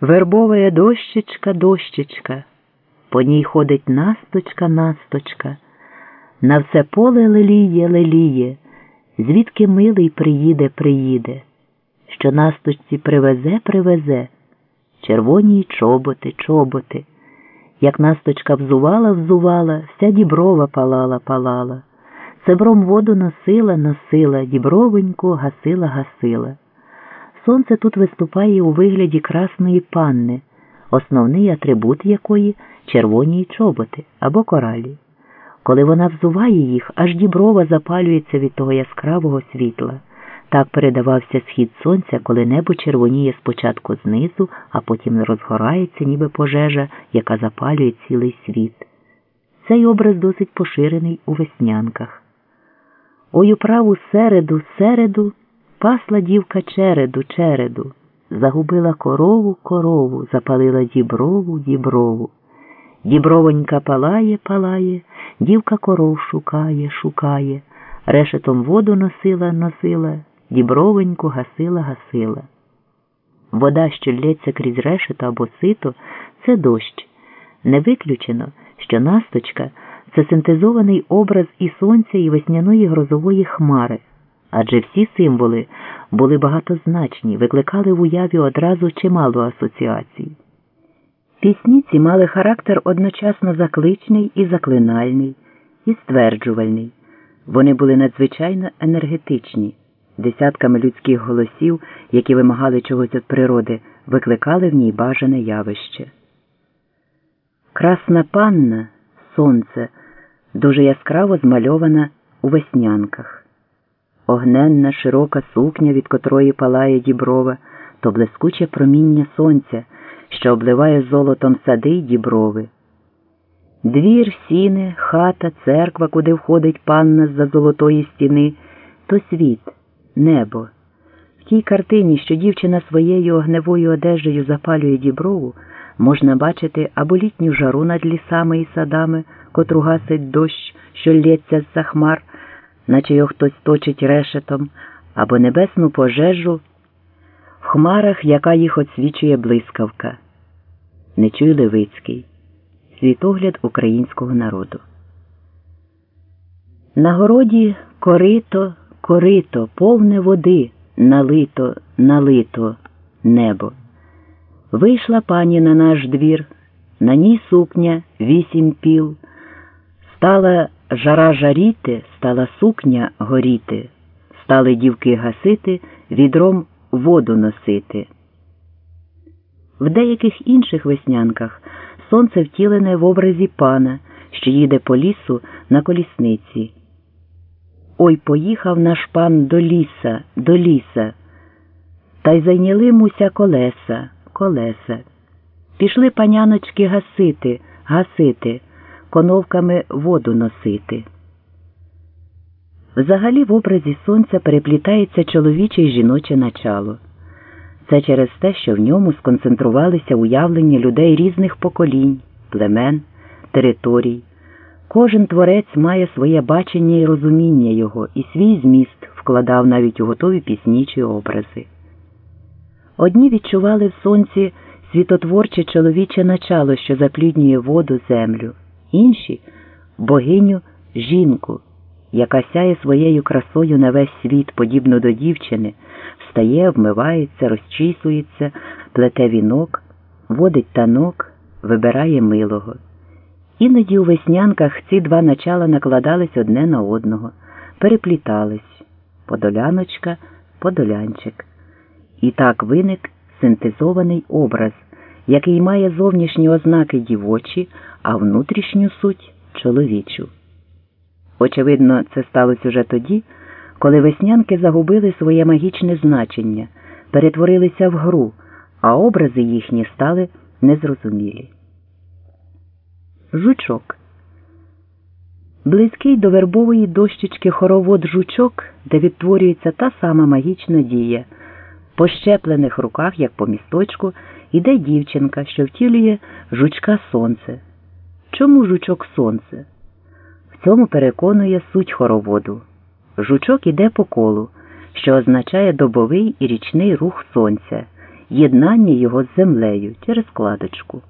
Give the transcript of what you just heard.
Вербовая дощечка, дощечка, по ній ходить насточка, насточка, на все поле леліє, леліє, звідки милий приїде, приїде, що насточці привезе, привезе, червоні чоботи, чоботи. Як насточка взувала, взувала, вся діброва палала, палала, Себром воду носила, носила, дібровеньку гасила, гасила. Сонце тут виступає у вигляді красної панни, основний атрибут якої червоні чоботи або коралі. Коли вона взуває їх, аж діброва запалюється від того яскравого світла. Так передавався схід сонця, коли небо червоніє спочатку знизу, а потім розгорається, ніби пожежа, яка запалює цілий світ. Цей образ досить поширений у веснянках. Ой у праву середу, середу пасла дівка череду, череду, загубила корову, корову, запалила діброву, діброву. Дібровонька палає, палає, дівка коров шукає, шукає, решетом воду носила, носила, дібровеньку гасила, гасила. Вода, що лється крізь решето або сито, це дощ. Не виключено, що насточка це синтезований образ і сонця, і весняної грозової хмари, адже всі символи були багатозначні, викликали в уяві одразу чимало асоціацій. Пісні ці мали характер одночасно закличний і заклинальний, і стверджувальний. Вони були надзвичайно енергетичні, десятками людських голосів, які вимагали чогось від природи, викликали в ній бажане явище. Красна панна, сонце, дуже яскраво змальована у веснянках. Огненна широка сукня, від котрої палає діброва, то блискуче проміння сонця, що обливає золотом сади й діброви. Двір, сіни, хата, церква, куди входить панна з за золотої стіни, то світ, небо. В тій картині, що дівчина своєю огневою одежею запалює діброву, можна бачити або літню жару над лісами і садами, котру гасить дощ, що лється з за хмар, наче його хтось точить решетом, або небесну пожежу в хмарах, яка їх освічує блискавка. Нечуй Левицький. Світогляд українського народу. На городі корито, корито, повне води, налито, налито небо. Вийшла пані на наш двір, на ній сукня вісім піл. Стала жара жаріти, стала сукня горіти, стали дівки гасити, відром воду носити. В деяких інших веснянках сонце втілене в образі пана, що їде по лісу на колісниці. Ой поїхав наш пан до ліса, до ліса, та й зайняли муся колеса, колеса. Пішли паняночки гасити, гасити, коновками воду носити. Взагалі в образі сонця переплітається чоловіче й жіноче начало. Це через те, що в ньому сконцентрувалися уявлення людей різних поколінь, племен, територій. Кожен творець має своє бачення і розуміння його, і свій зміст вкладав навіть у готові пісні чи образи. Одні відчували в сонці світотворче чоловіче начало, що запліднює воду, землю, інші богиню жінку, яка сяє своєю красою на весь світ, подібно до дівчини встає, вмивається, розчісується, плете вінок, водить танок, вибирає милого. Іноді у веснянках ці два начала накладались одне на одного, переплітались подоляночка, подолянчик. І так виник синтезований образ, який має зовнішні ознаки дівочі, а внутрішню суть чоловічу. Очевидно, це сталося уже тоді коли веснянки загубили своє магічне значення, перетворилися в гру, а образи їхні стали незрозумілі. Жучок Близький до вербової дощечки хоровод жучок, де відтворюється та сама магічна дія. По щеплених руках, як по місточку, іде дівчинка, що втілює жучка сонце. Чому жучок сонце? В цьому переконує суть хороводу. Жучок іде по колу, що означає добовий і річний рух сонця, єднання його з землею через кладочку.